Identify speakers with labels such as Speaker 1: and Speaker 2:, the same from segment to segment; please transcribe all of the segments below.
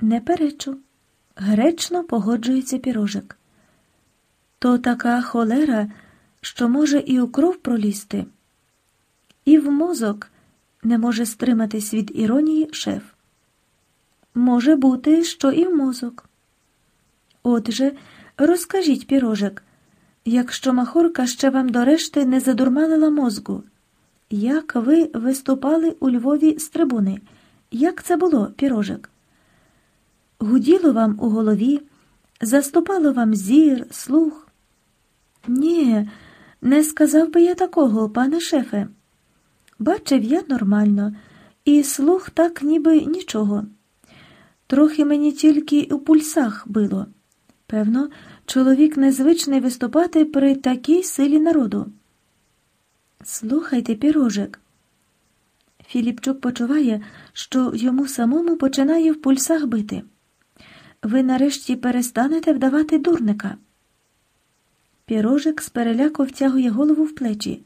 Speaker 1: Не перечу. Гречно погоджується пірожик. То така холера, що може і у кров пролізти, і в мозок не може стриматись від іронії шеф. Може бути, що і в мозок. Отже, розкажіть, пірожик, якщо махорка ще вам до решти не задурманила мозку, як ви виступали у Львові з трибуни? Як це було, пірожик? Гуділо вам у голові, заступало вам зір, слух? Ні, не сказав би я такого, пане шефе. Бачив я нормально, і слух так ніби нічого. Трохи мені тільки у пульсах било. Певно, чоловік незвичний виступати при такій силі народу. Слухайте, пірожик. Філіпчук почуває, що йому самому починає в пульсах бити. Ви нарешті перестанете вдавати дурника. Пірожик з переляку втягує голову в плечі.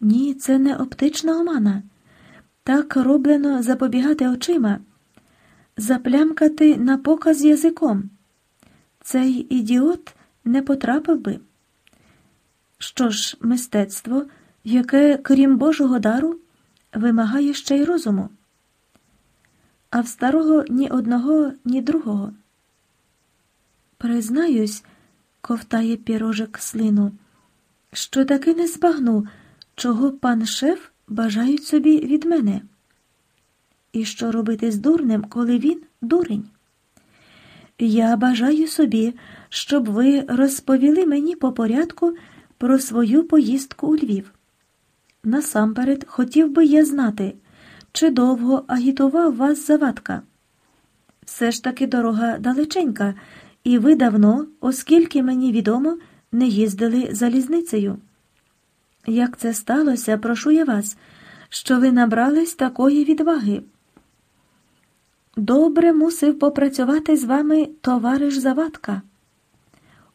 Speaker 1: Ні, це не оптична омана. Так роблено запобігати очима, заплямкати на показ язиком. Цей ідіот не потрапив би. Що ж, мистецтво, яке, крім Божого дару, вимагає ще й розуму, а в старого ні одного, ні другого. Признаюсь, ковтає пірожик слину, що таки не збагну, чого пан шеф бажають собі від мене. І що робити з дурнем, коли він дурень? Я бажаю собі, щоб ви розповіли мені по порядку про свою поїздку у Львів. Насамперед хотів би я знати, чи довго агітував вас завадка. Все ж таки дорога далеченька, і ви давно, оскільки мені відомо, не їздили залізницею. Як це сталося, прошу я вас, що ви набрались такої відваги. Добре мусив попрацювати з вами товариш Завадка.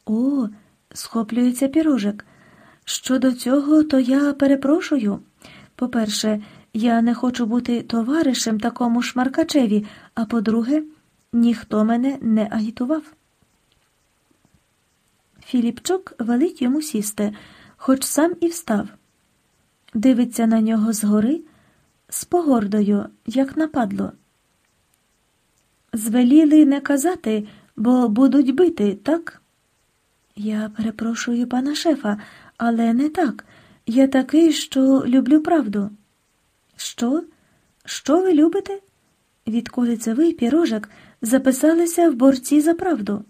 Speaker 1: О, схоплюється пірожик. Щодо цього, то я перепрошую. По-перше, я не хочу бути товаришем такому шмаркачеві, а по-друге, ніхто мене не агітував. Філіпчук велить йому сісти, хоч сам і встав. Дивиться на нього згори з погордою, як нападло. Звеліли не казати, бо будуть бити, так? Я перепрошую пана шефа, але не так. Я такий, що люблю правду. Що? Що ви любите? Відколи це ви, пірожок, записалися в борці за правду.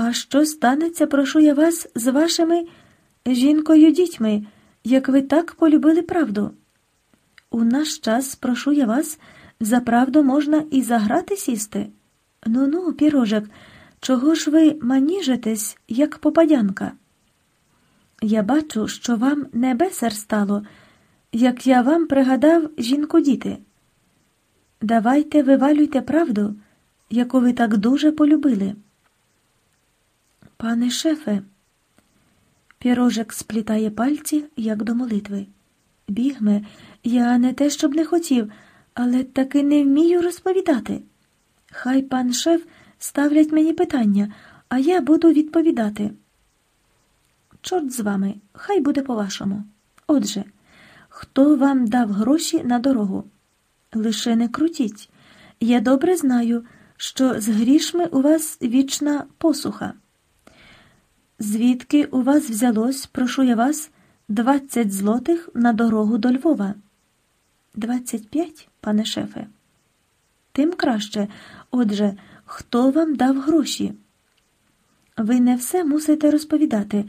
Speaker 1: А що станеться, прошу я вас, з вашими жінкою дітьми, як ви так полюбили правду? У наш час, прошу я вас, за правду можна і заграти сісти. Ну ну, пірожок, чого ж ви маніжитесь, як попадянка? Я бачу, що вам не бесер стало, як я вам пригадав жінку діти. Давайте вивалюйте правду, яку ви так дуже полюбили. Пане шефе, пірожик сплітає пальці, як до молитви. Бігме, я не те, щоб не хотів, але таки не вмію розповідати. Хай пан шеф ставлять мені питання, а я буду відповідати. Чорт з вами, хай буде по-вашому. Отже, хто вам дав гроші на дорогу? Лише не крутіть. Я добре знаю, що з грішми у вас вічна посуха. Звідки у вас взялось, прошу я вас, двадцять злотих на дорогу до Львова? Двадцять п'ять, пане шефе. Тим краще. Отже, хто вам дав гроші? Ви не все мусите розповідати.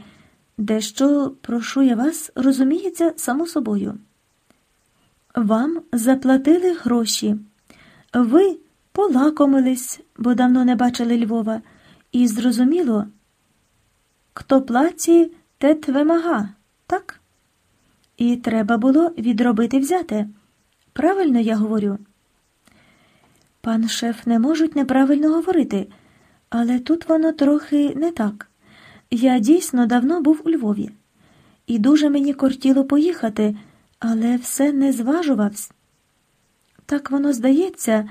Speaker 1: Дещо, прошу я вас, розуміється само собою. Вам заплатили гроші. Ви полакомились, бо давно не бачили Львова, і зрозуміло, хто плаці, тет вимага, так? І треба було відробити взяте. Правильно я говорю? Пан шеф не можуть неправильно говорити, але тут воно трохи не так. Я дійсно давно був у Львові, і дуже мені кортіло поїхати, але все не зважувався. Так воно здається,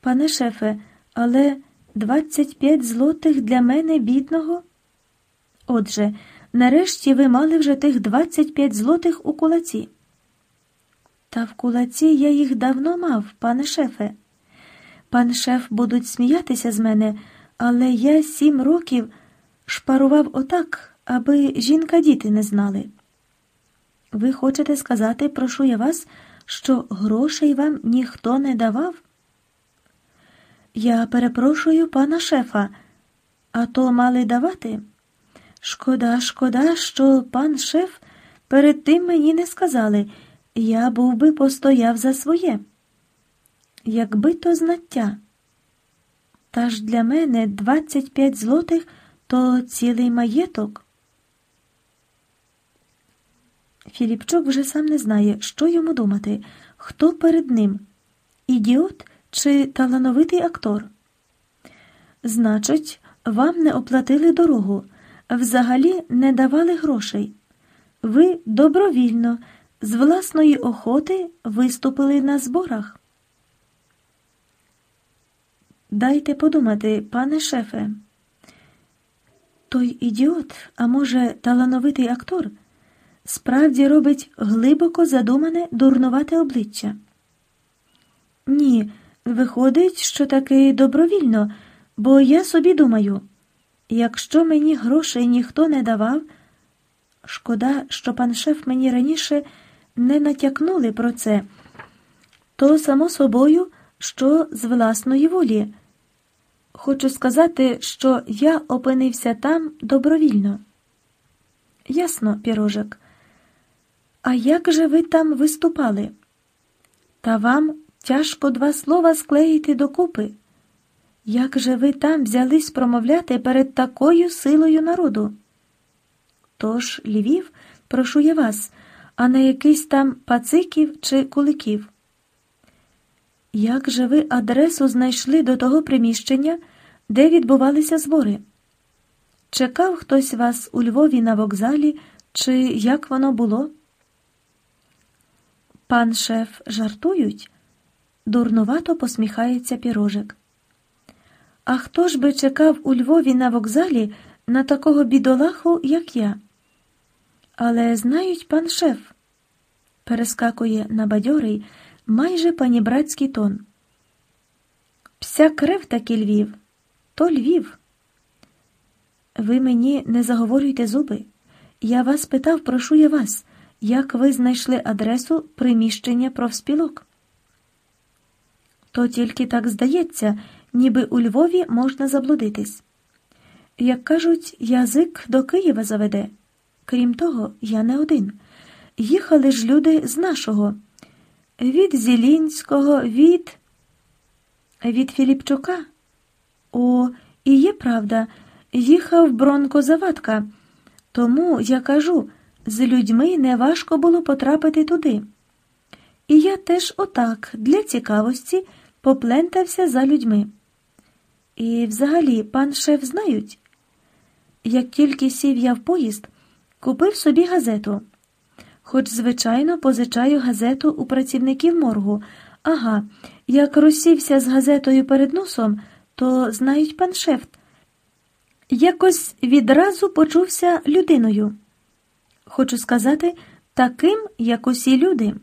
Speaker 1: Пане шефе, але 25 злотих для мене бідного? Отже, нарешті ви мали вже тих 25 злотих у кулаці. Та в кулаці я їх давно мав, пане шефе. Пан шеф будуть сміятися з мене, але я сім років шпарував отак, аби жінка діти не знали. Ви хочете сказати, прошу я вас, що грошей вам ніхто не давав? Я перепрошую пана шефа, а то мали давати. Шкода, шкода, що пан шеф перед тим мені не сказали, я був би постояв за своє. Якби то знаття. Та ж для мене 25 злотих то цілий маєток. Філіпчук вже сам не знає, що йому думати, хто перед ним ідіот чи талановитий актор. Значить, вам не оплатили дорогу, взагалі не давали грошей. Ви добровільно, з власної охоти виступили на зборах. Дайте подумати, пане шефе. Той ідіот, а може, талановитий актор, справді робить глибоко задумане дурнувате обличчя. Ні, виходить, що таки добровільно, бо я собі думаю, якщо мені грошей ніхто не давав, шкода, що пан шеф мені раніше не натякнули про це, то, само собою, що з власної волі. Хочу сказати, що я опинився там добровільно. Ясно, пірожик. А як же ви там виступали? Та вам тяжко два слова склеїти докупи. Як же ви там взялись промовляти перед такою силою народу? Тож, Львів, прошу я вас, а не якийсь там пациків чи куликів. Як же ви адресу знайшли до того приміщення, де відбувалися збори? Чекав хтось вас у Львові на вокзалі, чи як воно було? Пан шеф жартують? Дурнувато посміхається пірожик. А хто ж би чекав у Львові на вокзалі на такого бідолаху, як я? Але знають пан шеф, перескакує на бадьорий, майже панібратський тон. Вся крев таки Львів, то Львів. Ви мені не заговорюйте зуби. Я вас питав, прошу я вас, як ви знайшли адресу приміщення профспілок. То тільки так здається, ніби у Львові можна заблудитись. Як кажуть, язик до Києва заведе. Крім того, я не один. Їхали ж люди з нашого, від Зілінського, від від Філіпчука. О, і є правда, їхав Бронко Завадка. Тому я кажу, з людьми неважко було потрапити туди. І я теж отак, для цікавості, поплентався за людьми. І взагалі, пан шеф знають. Як тільки сів я в поїзд, купив собі газету. Хоч, звичайно, позичаю газету у працівників моргу. Ага, як розсівся з газетою перед носом, то знають пан шеф. Якось відразу почувся людиною. Хочу сказати, таким, як усі люди.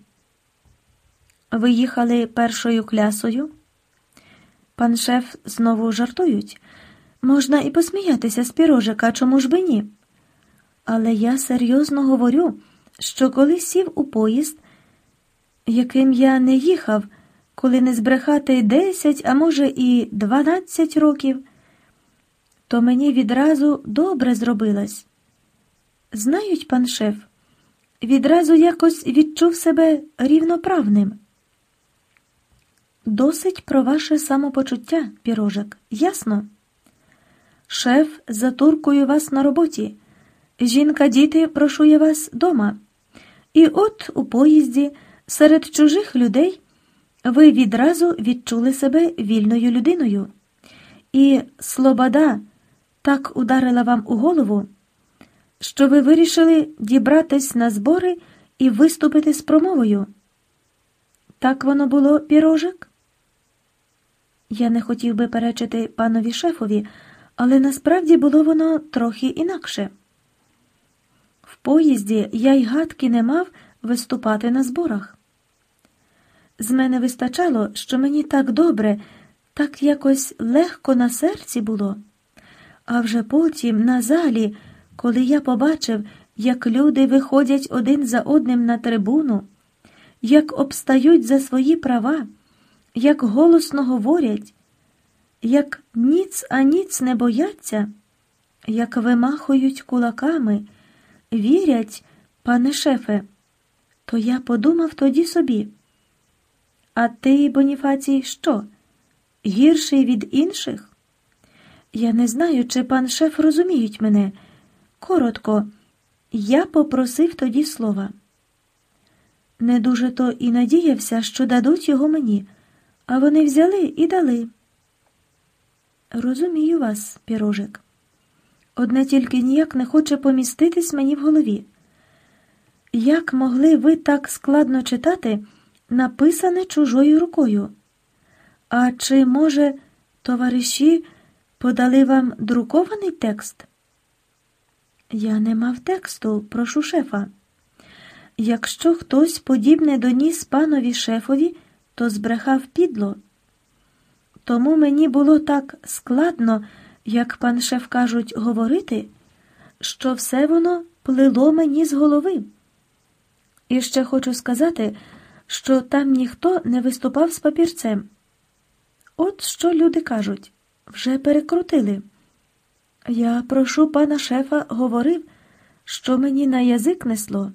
Speaker 1: Ви їхали першою клясою? Пан шеф знову жартують. Можна і посміятися з пірожика, чому ж би ні? Але я серйозно говорю, що коли сів у поїзд, яким я не їхав, коли не збрехати десять, а може, і дванадцять років, то мені відразу добре зробилось. Знають, пан шеф, відразу якось відчув себе рівноправним. Досить про ваше самопочуття, пірожик, ясно? Шеф затуркує вас на роботі. Жінка, діти, прошує вас дома. І от у поїзді, серед чужих людей, ви відразу відчули себе вільною людиною. І слобода так ударила вам у голову, що ви вирішили дібратись на збори і виступити з промовою. Так воно було, пірожик? Я не хотів би перечити панові шефові, але насправді було воно трохи інакше. В поїзді я й гадки не мав виступати на зборах. З мене вистачало, що мені так добре, так якось легко на серці було. А вже потім, на залі, коли я побачив, як люди виходять один за одним на трибуну, як обстають за свої права, як голосно говорять, як ніц а ніц не бояться, як вимахують кулаками, вірять, пане шефе, то я подумав тоді собі. А ти, Боніфацій, що? Гірший від інших? Я не знаю, чи пан шеф розуміють мене. Коротко, я попросив тоді слова. Не дуже то і надіявся, що дадуть його мені, а вони взяли і дали. Розумію вас, пірожик. Одне тільки ніяк не хоче поміститись мені в голові. Як могли ви так складно читати, написане чужою рукою? А чи, може, товариші подали вам друкований текст? Я не мав тексту, прошу шефа. Якщо хтось подібне доніс панові шефові, то збрехав підло. Тому мені було так складно, як пан шеф кажуть, говорити, що все воно плило мені з голови. І ще хочу сказати, що там ніхто не виступав з папірцем. От що люди кажуть вже перекрутили. Я прошу пана шефа говорив, що мені на язик несло.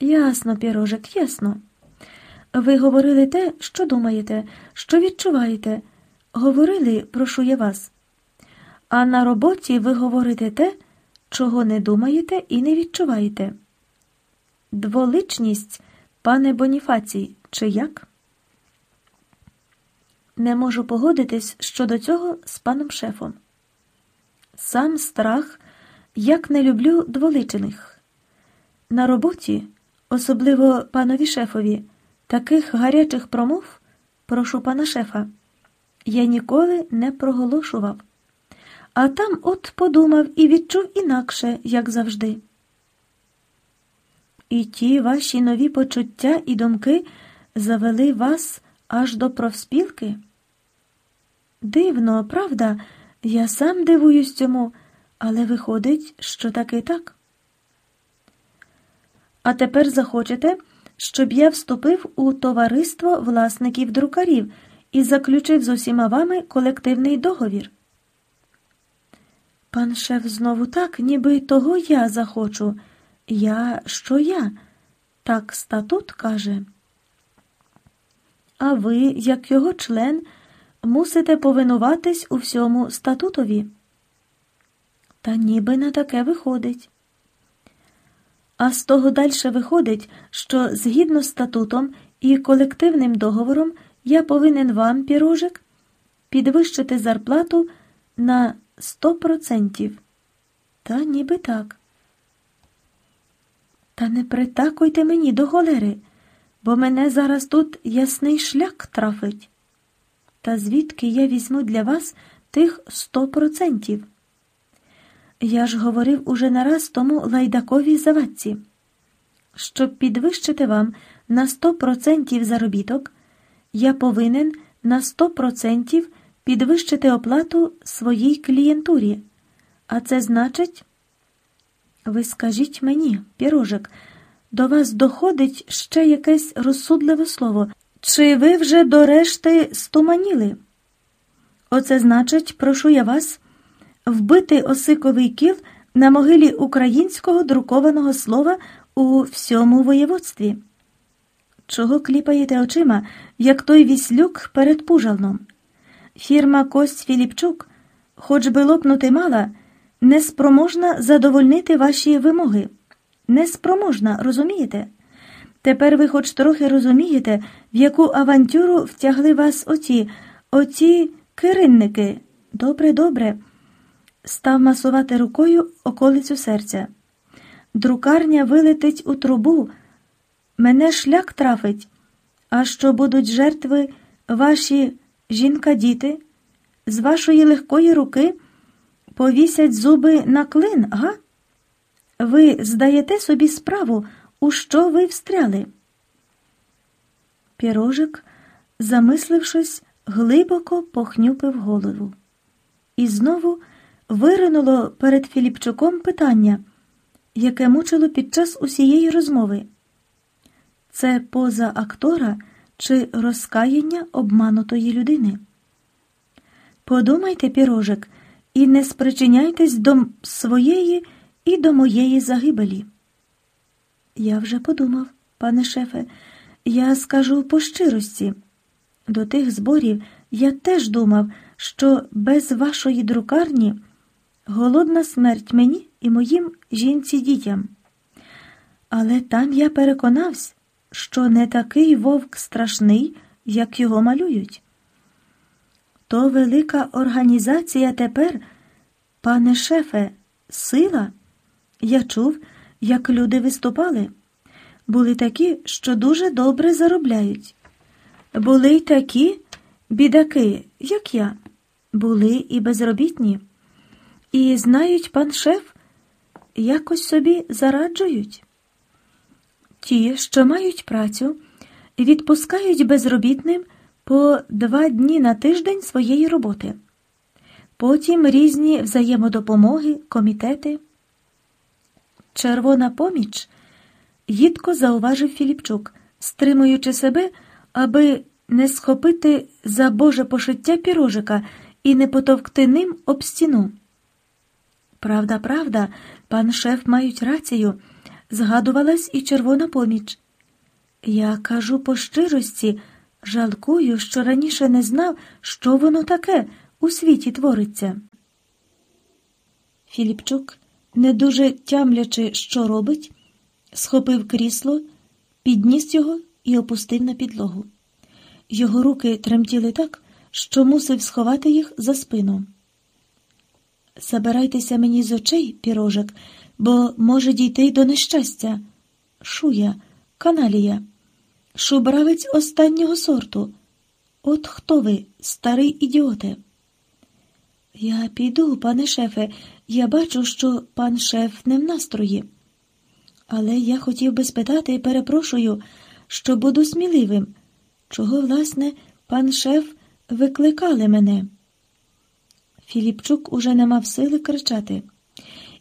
Speaker 1: Ясно, пірожик, ясно. Ви говорили те, що думаєте, що відчуваєте. Говорили, прошу я вас. А на роботі ви говорите те, чого не думаєте і не відчуваєте. Дволичність, пане Боніфацій, чи як? Не можу погодитись щодо цього з паном шефом. Сам страх, як не люблю дволичених. На роботі, особливо панові шефові, таких гарячих промов, прошу пана шефа, я ніколи не проголошував. А там от подумав і відчув інакше, як завжди. І ті ваші нові почуття і думки завели вас аж до профспілки? Дивно, правда, я сам дивуюсь цьому, але виходить, що таки так. А тепер захочете, щоб я вступив у товариство власників друкарів і заключив з усіма вами колективний договір. Пан шеф знову так, ніби того я захочу. Я що я? Так статут каже. А ви, як його член, мусите повинуватись у всьому статутові. Та ніби на таке виходить. А з того дальше виходить, що згідно з статутом і колективним договором я повинен вам, пірожик, підвищити зарплату на 100%. Та ніби так. Та не притакуйте мені до голери, бо мене зараз тут ясний шлях трафить. Та звідки я візьму для вас тих сто процентів? Я ж говорив уже нараз тому лайдаковій завадці. Щоб підвищити вам на сто процентів заробіток, я повинен на сто процентів підвищити оплату своїй клієнтурі. А це значить, ви скажіть мені, пірожик, до вас доходить ще якесь розсудливе слово. Чи ви вже до решти стуманіли? Оце значить, прошу я вас, вбити осиковий кіл на могилі українського друкованого слова у всьому воєводстві. Чого кліпаєте очима, як той віслюк перед пужалном? Фірма Кость Філіпчук, хоч би лопнути мала, неспроможна задовольнити ваші вимоги. Неспроможна, розумієте? Тепер ви хоч трохи розумієте, в яку авантюру втягли вас оці, оці киринники. Добре, добре. Став масувати рукою околицю серця. Друкарня вилетить у трубу. Мене шлях трафить. А що будуть жертви ваші жінка, діти, з вашої легкої руки повісять зуби на клин, га? Ви здаєте собі справу, у що ви встряли? Пірожик, замислившись, глибоко похнюпив голову. І знову виринуло перед Філіпчуком питання, яке мучило під час усієї розмови. Це поза актора чи розкаяння обманутої людини. Подумайте, пірожик, і не спричиняйтесь до своєї і до моєї загибелі. Я вже подумав, пане шефе, я скажу по щирості. До тих зборів я теж думав, що без вашої друкарні голодна смерть мені і моїм жінці дітям. Але там я переконався, що не такий вовк страшний, як його малюють. То велика організація тепер, пане шефе, сила. Я чув, як люди виступали. Були такі, що дуже добре заробляють. Були й такі бідаки, як я, були і безробітні. І знають, пан шеф, якось собі зараджують. Ті, що мають працю, відпускають безробітним по два дні на тиждень своєї роботи. Потім різні взаємодопомоги, комітети. Червона поміч, їдко зауважив Філіпчук, стримуючи себе, аби не схопити за Боже пошиття пірожика і не потовкти ним об стіну. Правда, правда, пан шеф мають рацію, згадувалась і червона поміч. Я кажу по щирості, жалкую, що раніше не знав, що воно таке у світі твориться. Філіпчук не дуже тямлячи, що робить, схопив крісло, підніс його і опустив на підлогу. Його руки тремтіли так, що мусив сховати їх за спину. Забирайтеся мені з очей, пірожик, бо може дійти й до нещастя. Шуя, каналія, шубравець останнього сорту. От хто ви, старий ідіоте? Я піду, пане шефе, я бачу, що пан шеф не в настрої. Але я хотів би спитати і перепрошую, що буду сміливим, чого, власне, пан шеф викликали мене. Філіпчук уже не мав сили кричати.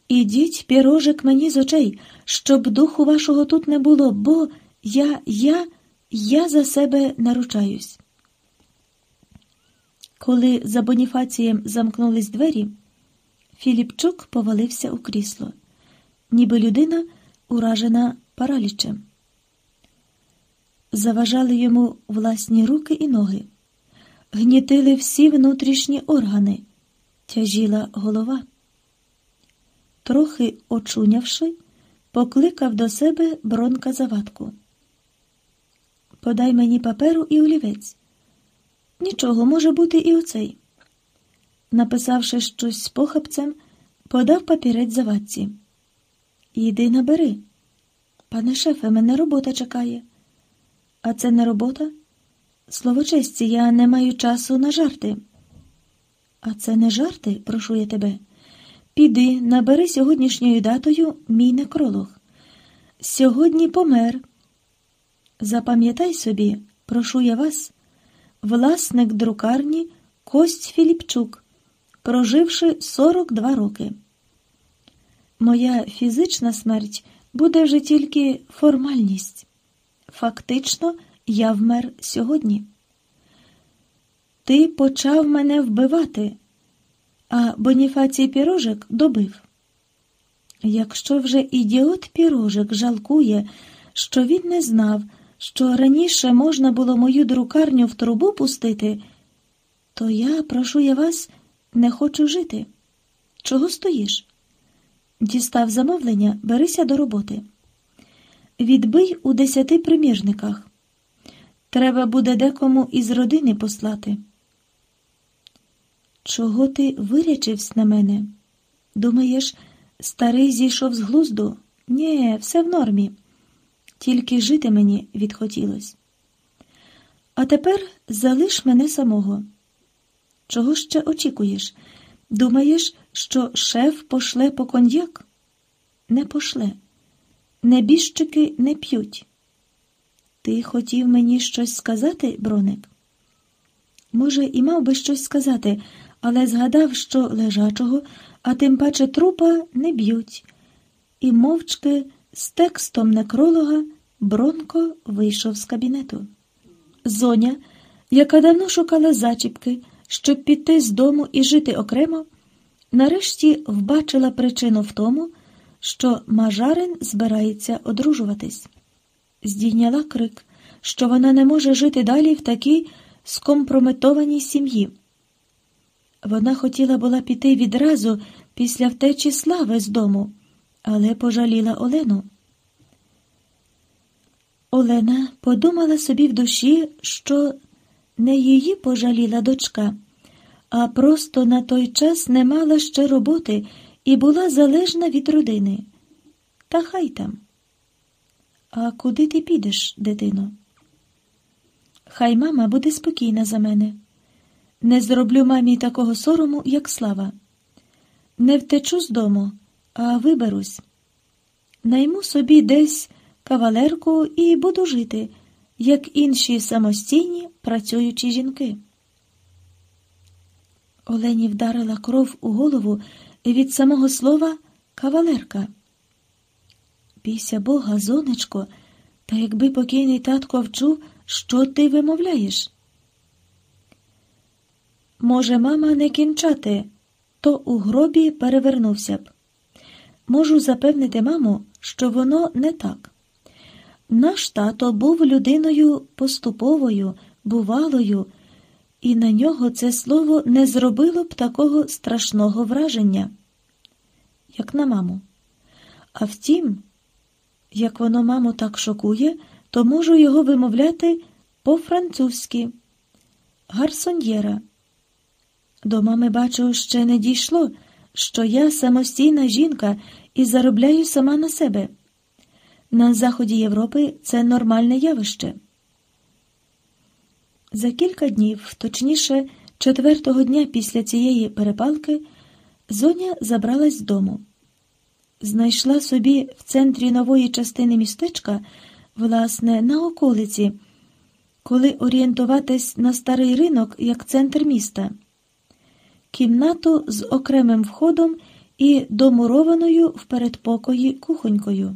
Speaker 1: Ідіть, пірожик мені з очей, щоб духу вашого тут не було, бо я, я, я за себе наручаюсь. Коли за Боніфацієм замкнулись двері, Філіпчук повалився у крісло, ніби людина, уражена паралічем. Заважали йому власні руки і ноги, гнітили всі внутрішні органи, тяжіла голова. Трохи очунявши, покликав до себе бронка завадку. Подай мені паперу і олівець. Нічого може бути і оцей. Написавши щось з похапцем, подав папірець завадці. Іди набери. Пане шефе, мене робота чекає. А це не робота? Слово честі, я не маю часу на жарти. А це не жарти, прошу я тебе. Піди, набери сьогоднішньою датою мій некролог. Сьогодні помер. Запам'ятай собі, прошу я вас, власник друкарні Кость Філіпчук, проживши 42 роки. Моя фізична смерть буде вже тільки формальність. Фактично, я вмер сьогодні. Ти почав мене вбивати, а Боніфацій Пірожик добив. Якщо вже ідіот Пірожик жалкує, що він не знав, що раніше можна було мою друкарню в трубу пустити, то я, прошу я вас, не хочу жити. Чого стоїш? Дістав замовлення, берися до роботи. Відбий у десяти примірниках. Треба буде декому із родини послати. Чого ти вирячився на мене? Думаєш, старий зійшов з глузду? Нє, все в нормі. Тільки жити мені відхотілось. А тепер залиш мене самого. Чого ще очікуєш? Думаєш, що шеф пошле по коньяк? Не пошле. Небіжчики не п'ють. Ти хотів мені щось сказати, броник? Може, і мав би щось сказати, але згадав, що лежачого, а тим паче трупа не б'ють. І мовчки з текстом некролога Бронко вийшов з кабінету. Зоня, яка давно шукала зачіпки, щоб піти з дому і жити окремо, нарешті вбачила причину в тому, що Мажарин збирається одружуватись. Здійняла крик, що вона не може жити далі в такій скомпрометованій сім'ї. Вона хотіла була піти відразу після втечі слави з дому, але пожаліла Олену. Олена подумала собі в душі, що не її пожаліла дочка, а просто на той час не мала ще роботи і була залежна від родини. Та хай там. А куди ти підеш, дитино? Хай мама буде спокійна за мене. Не зроблю мамі такого сорому, як слава. Не втечу з дому, а виберусь. Найму собі десь кавалерку і буду жити, як інші самостійні працюючі жінки. Олені вдарила кров у голову від самого слова кавалерка. Бійся Бога, зонечко, та якби покійний татко вчув, що ти вимовляєш. Може, мама не кінчати, то у гробі перевернувся б. Можу запевнити маму, що воно не так. Наш тато був людиною поступовою, бувалою, і на нього це слово не зробило б такого страшного враження, як на маму. А втім, як воно маму так шокує, то можу його вимовляти по-французьки гарсоньєра. До мами, бачу, ще не дійшло, що я самостійна жінка і заробляю сама на себе. На заході Європи це нормальне явище. За кілька днів, точніше, четвертого дня після цієї перепалки, зоня забралась з дому. Знайшла собі в центрі нової частини містечка, власне, на околиці, коли орієнтуватись на старий ринок як центр міста, кімнату з окремим входом і домурованою в передпокої кухонькою.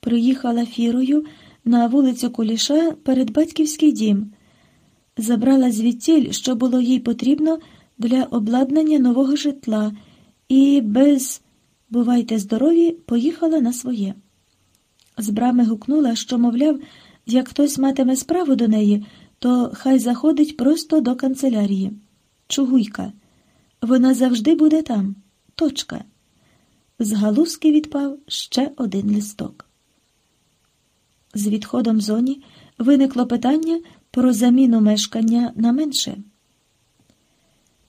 Speaker 1: Приїхала фірою на вулицю Куліша перед батьківський дім, забрала звідтіль, що було їй потрібно для обладнання нового житла, і без бувайте здорові, поїхала на своє. З брами гукнула, що, мовляв, як хтось матиме справу до неї, то хай заходить просто до канцелярії. Чугуйка. Вона завжди буде там. Точка. З галузки відпав ще один листок. З відходом зоні виникло питання про заміну мешкання на менше.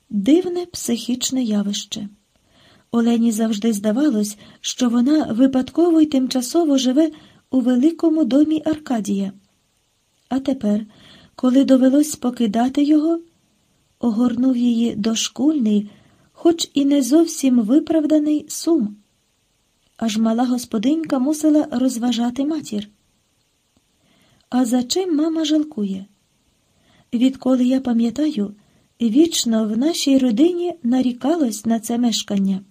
Speaker 1: Дивне психічне явище. Олені завжди здавалось, що вона випадково й тимчасово живе у великому домі Аркадія. А тепер, коли довелось покидати його, огорнув її дошкульний, хоч і не зовсім виправданий сум. Аж мала господинька мусила розважати матір. А за чим мама жалкує? Відколи я пам'ятаю, вічно в нашій родині нарікалось на це мешкання.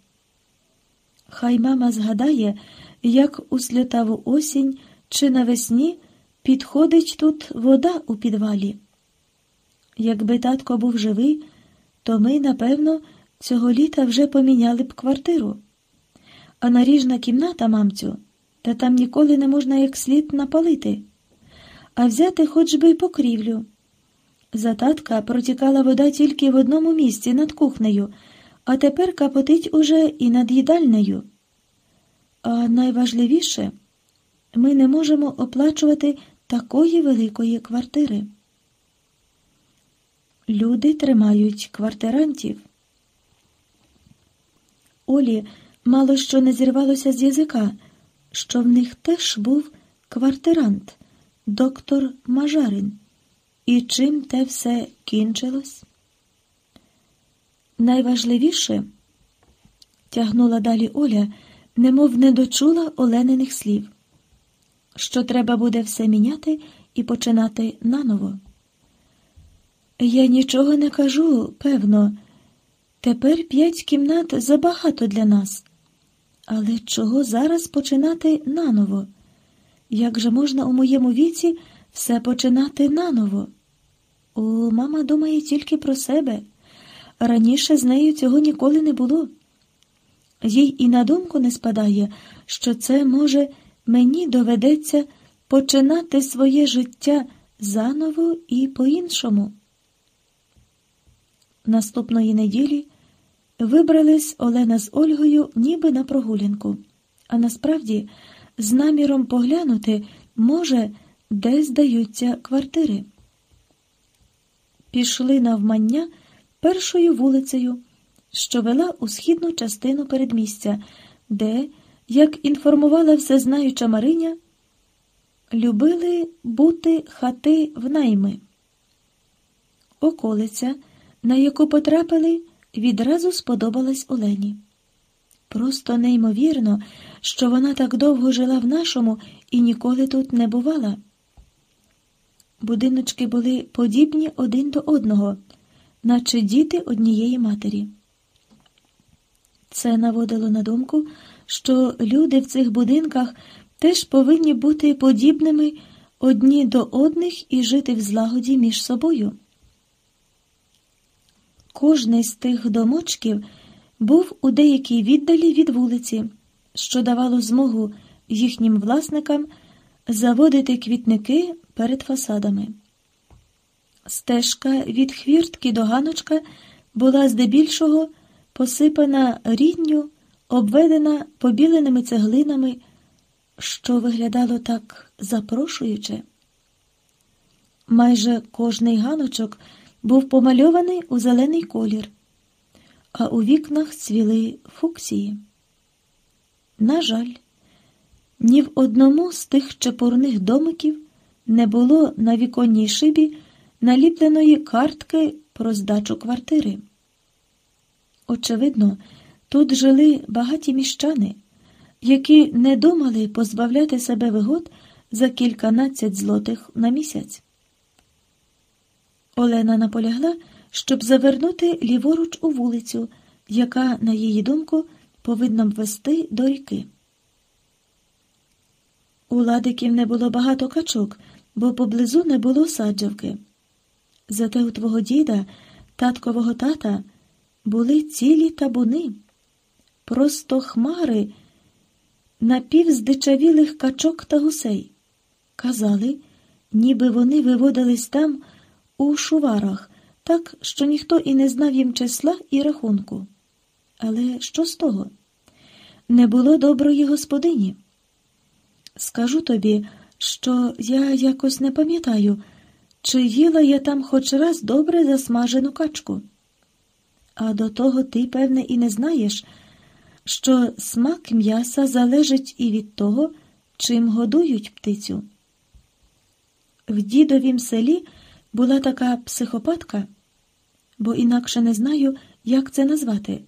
Speaker 1: Хай мама згадає, як у сльотаву осінь чи навесні підходить тут вода у підвалі. Якби татко був живий, то ми, напевно, цього літа вже поміняли б квартиру. А наріжна кімната, мамцю, та там ніколи не можна як слід напалити, а взяти хоч би й покрівлю. За татка протікала вода тільки в одному місці над кухнею, а тепер капотить уже і над їдальнею. А найважливіше, ми не можемо оплачувати такої великої квартири. Люди тримають квартирантів. Олі мало що не зірвалося з язика, що в них теж був квартирант, доктор Мажарин. І чим те все кінчилось? Найважливіше, тягнула далі Оля, немов не дочула олениних слів, що треба буде все міняти і починати наново. Я нічого не кажу, певно. Тепер п'ять кімнат забагато для нас. Але чого зараз починати наново? Як же можна у моєму віці все починати наново? О, мама думає тільки про себе. Раніше з нею цього ніколи не було. Їй і на думку не спадає, що це, може, мені доведеться починати своє життя заново і по-іншому. Наступної неділі вибрались Олена з Ольгою ніби на прогулянку, а насправді з наміром поглянути, може, де здаються квартири. Пішли навмання першою вулицею, що вела у східну частину передмістя, де, як інформувала всезнаюча Мариня, любили бути хати в найми. Околиця, на яку потрапили, відразу сподобалась Олені. Просто неймовірно, що вона так довго жила в нашому і ніколи тут не бувала. Будиночки були подібні один до одного, наче діти однієї матері. Це наводило на думку, що люди в цих будинках теж повинні бути подібними одні до одних і жити в злагоді між собою. Кожний з тих домочків був у деякій віддалі від вулиці, що давало змогу їхнім власникам заводити квітники перед фасадами. Стежка від хвіртки до ганочка була здебільшого посипана рідню, обведена побіленими цеглинами, що виглядало так запрошуюче. Майже кожний ганочок був помальований у зелений колір, а у вікнах цвіли фуксії. На жаль, ні в одному з тих чепурних домиків не було на віконній шибі наліпленої картки про здачу квартири. Очевидно, тут жили багаті міщани, які не думали позбавляти себе вигод за кільканадцять злотих на місяць. Олена наполягла, щоб завернути ліворуч у вулицю, яка, на її думку, повинна б вести до ріки. У ладиків не було багато качок, бо поблизу не було саджавки. Зате у твого діда, таткового тата, були цілі табуни, просто хмари напівздичавілих качок та гусей. Казали, ніби вони виводились там у шуварах, так, що ніхто і не знав їм числа і рахунку. Але що з того? Не було доброї господині. Скажу тобі, що я якось не пам'ятаю, чи їла я там хоч раз добре засмажену качку. А до того ти, певне, і не знаєш, що смак м'яса залежить і від того, чим годують птицю. В дідовім селі була така психопатка, бо інакше не знаю, як це назвати,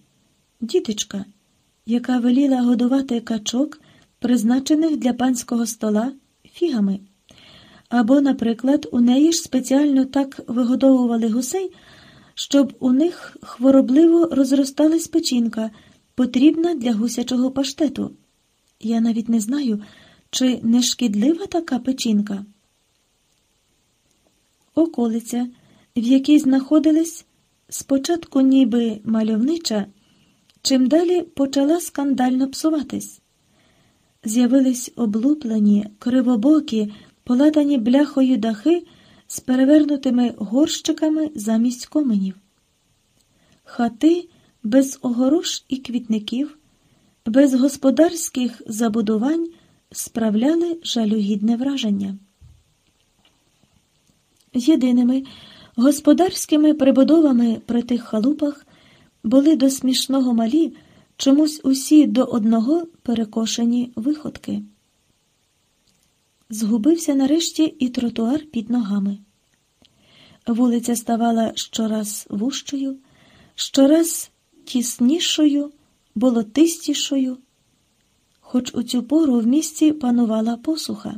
Speaker 1: діточка, яка веліла годувати качок, призначених для панського стола, фігами. Або, наприклад, у неї ж спеціально так вигодовували гусей, щоб у них хворобливо розросталась печінка, потрібна для гусячого паштету. Я навіть не знаю, чи не шкідлива така печінка околиця, в якій знаходились спочатку ніби мальовнича, чим далі почала скандально псуватись. З'явились облуплені, кривобокі, полатані бляхою дахи з перевернутими горщиками замість коменів. Хати без огорош і квітників, без господарських забудувань справляли жалюгідне враження. Єдиними господарськими прибудовами при тих халупах були до смішного малі чомусь усі до одного перекошені виходки. Згубився нарешті і тротуар під ногами. Вулиця ставала щораз вущою, щораз тіснішою, болотистішою, хоч у цю пору в місті панувала посуха.